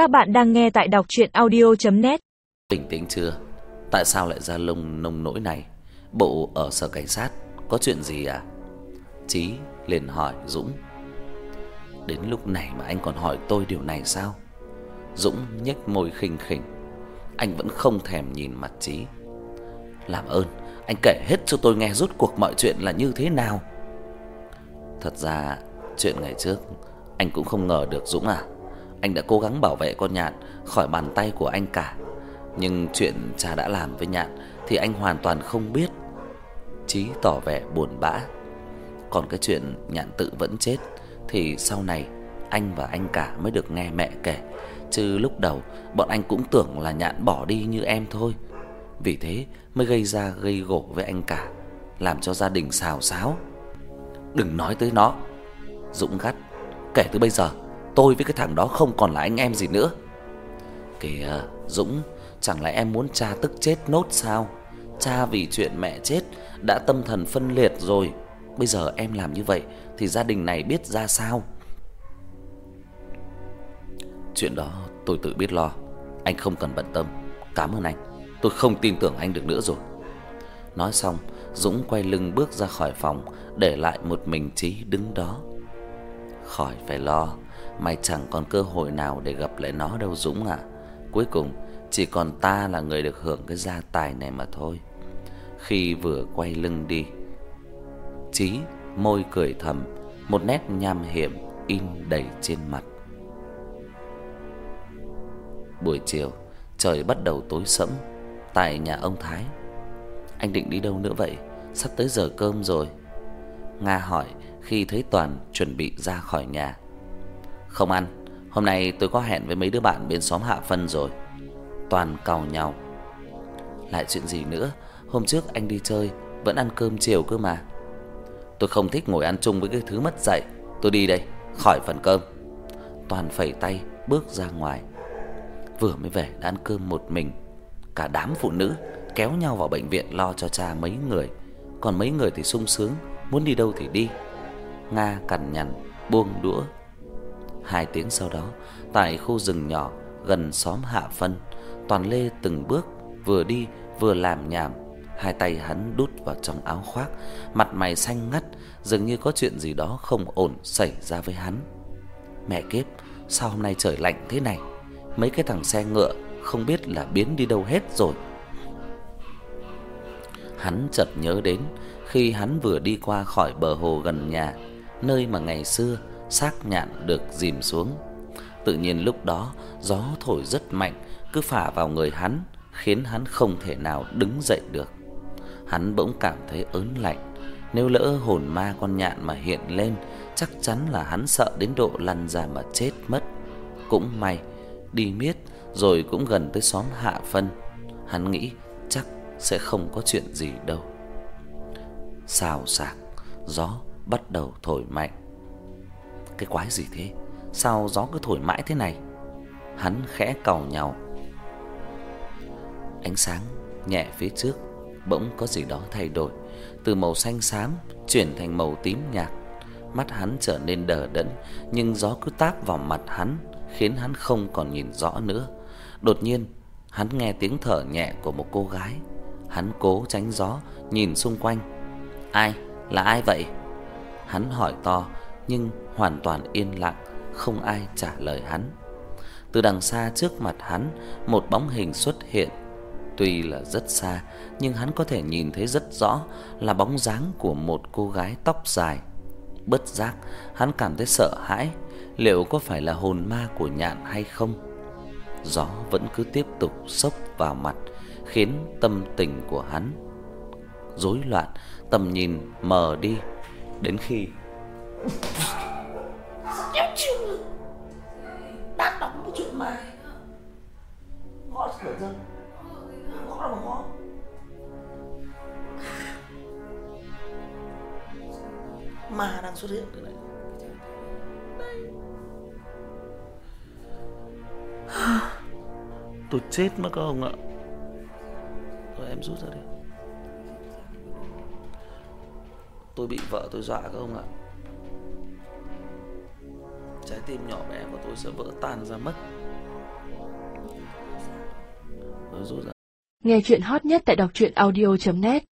Các bạn đang nghe tại đọc chuyện audio.net Bình tĩnh chưa? Tại sao lại ra lông nông nỗi này? Bộ ở sở cảnh sát có chuyện gì à? Chí liền hỏi Dũng. Đến lúc này mà anh còn hỏi tôi điều này sao? Dũng nhếch môi khinh khỉnh. Anh vẫn không thèm nhìn mặt Chí. Làm ơn, anh kể hết cho tôi nghe rốt cuộc mọi chuyện là như thế nào. Thật ra chuyện ngày trước anh cũng không ngờ được Dũng à. Anh đã cố gắng bảo vệ con Nhạn khỏi bàn tay của anh cả. Nhưng chuyện cha đã làm với Nhạn thì anh hoàn toàn không biết. Chí tỏ vẻ buồn bã. Còn cái chuyện Nhạn tự vẫn chết thì sau này anh và anh cả mới được nghe mẹ kể, chứ lúc đầu bọn anh cũng tưởng là Nhạn bỏ đi như em thôi. Vì thế mới gây ra gây gổ với anh cả, làm cho gia đình xào xáo. Đừng nói tới nó. Dũng gắt, kể từ bây giờ tôi với cái thằng đó không còn là anh em gì nữa. Kìa, Dũng, chẳng lẽ em muốn cha tức chết nốt sao? Cha vì chuyện mẹ chết đã tâm thần phân liệt rồi. Bây giờ em làm như vậy thì gia đình này biết ra sao? Chuyện đó tôi tự biết lo, anh không cần bận tâm. Cảm ơn anh. Tôi không tin tưởng anh được nữa rồi. Nói xong, Dũng quay lưng bước ra khỏi phòng, để lại một mình Chí đứng đó. Khỏi phải lo, mày chẳng còn cơ hội nào để gặp lại nó đâu Dũng ạ. Cuối cùng chỉ còn ta là người được hưởng cái gia tài này mà thôi. Khi vừa quay lưng đi, Chí môi cười thầm, một nét nham hiểm in đầy trên mặt. Buổi chiều, trời bắt đầu tối sẫm tại nhà ông Thái. Anh định đi đâu nữa vậy? Sắp tới giờ cơm rồi. Nga hỏi khi thấy Toàn chuẩn bị ra khỏi nhà. Không ăn, hôm nay tôi có hẹn với mấy đứa bạn bên xóm Hạ Phân rồi. Toàn cau nhau. Lại chuyện gì nữa? Hôm trước anh đi chơi vẫn ăn cơm chiều cơ mà. Tôi không thích ngồi ăn chung với cái thứ mất dạy. Tôi đi đây, khỏi phần cơm. Toàn phẩy tay bước ra ngoài. Vừa mới về đã ăn cơm một mình. Cả đám phụ nữ kéo nhau vào bệnh viện lo cho cha mấy người, còn mấy người thì sung sướng, muốn đi đâu thì đi. Nga cằn nhằn buông đũa. Hai tiếng sau đó, tại khu rừng nhỏ gần xóm Hạ Phân, Toàn Lê từng bước vừa đi vừa làm nhảm, hai tay hắn đút vào trong áo khoác, mặt mày xanh ngắt, dường như có chuyện gì đó không ổn xảy ra với hắn. Mẹ kiếp, sao hôm nay trời lạnh thế này? Mấy cái thằng xe ngựa không biết là biến đi đâu hết rồi. Hắn chợt nhớ đến khi hắn vừa đi qua khỏi bờ hồ gần nhà, nơi mà ngày xưa xác nhạn được dìm xuống. Tự nhiên lúc đó gió thổi rất mạnh, cứ phả vào người hắn, khiến hắn không thể nào đứng dậy được. Hắn bỗng cảm thấy ớn lạnh, nếu lỡ hồn ma con nhạn mà hiện lên, chắc chắn là hắn sợ đến độ lăn ra mà chết mất. Cũng may đi miết rồi cũng gần tới xóm Hạ Phân. Hắn nghĩ chắc sẽ không có chuyện gì đâu. Xào xạc, gió bắt đầu thổi mạnh. Cái quái gì thế? Sao gió cứ thổi mãi thế này? Hắn khẽ cầu nhau. Ánh sáng nhẹ phía trước bỗng có gì đó thay đổi, từ màu xanh xám chuyển thành màu tím nhạt. Mắt hắn trở nên đờ đẫn, nhưng gió cứ táp vào mặt hắn, khiến hắn không còn nhìn rõ nữa. Đột nhiên, hắn nghe tiếng thở nhẹ của một cô gái. Hắn cố tránh gió, nhìn xung quanh. "Ai? Là ai vậy?" Hắn hỏi to, nhưng hoàn toàn yên lặng, không ai trả lời hắn. Từ đằng xa trước mặt hắn, một bóng hình xuất hiện. Tuy là rất xa, nhưng hắn có thể nhìn thấy rất rõ là bóng dáng của một cô gái tóc dài. Bất giác, hắn cảm thấy sợ hãi, liệu có phải là hồn ma của nhạn hay không? Gió vẫn cứ tiếp tục xốc vào mặt, khiến tâm tình của hắn rối loạn, tầm nhìn mờ đi đến khi Em chưa Bác đọc cái chuyện mà Gõ cửa dân Gõ là gõ Ma đang xuất hiện cái này Tôi chết mất các ông ạ. Rồi em rút ra đi. Tôi bị vợ tôi dọa các ông ạ trái tim nhỏ bé của tôi sẽ vỡ tan ra mất. Rồi rút ra nghe chuyện hot nhất tại đọc truyện audio.net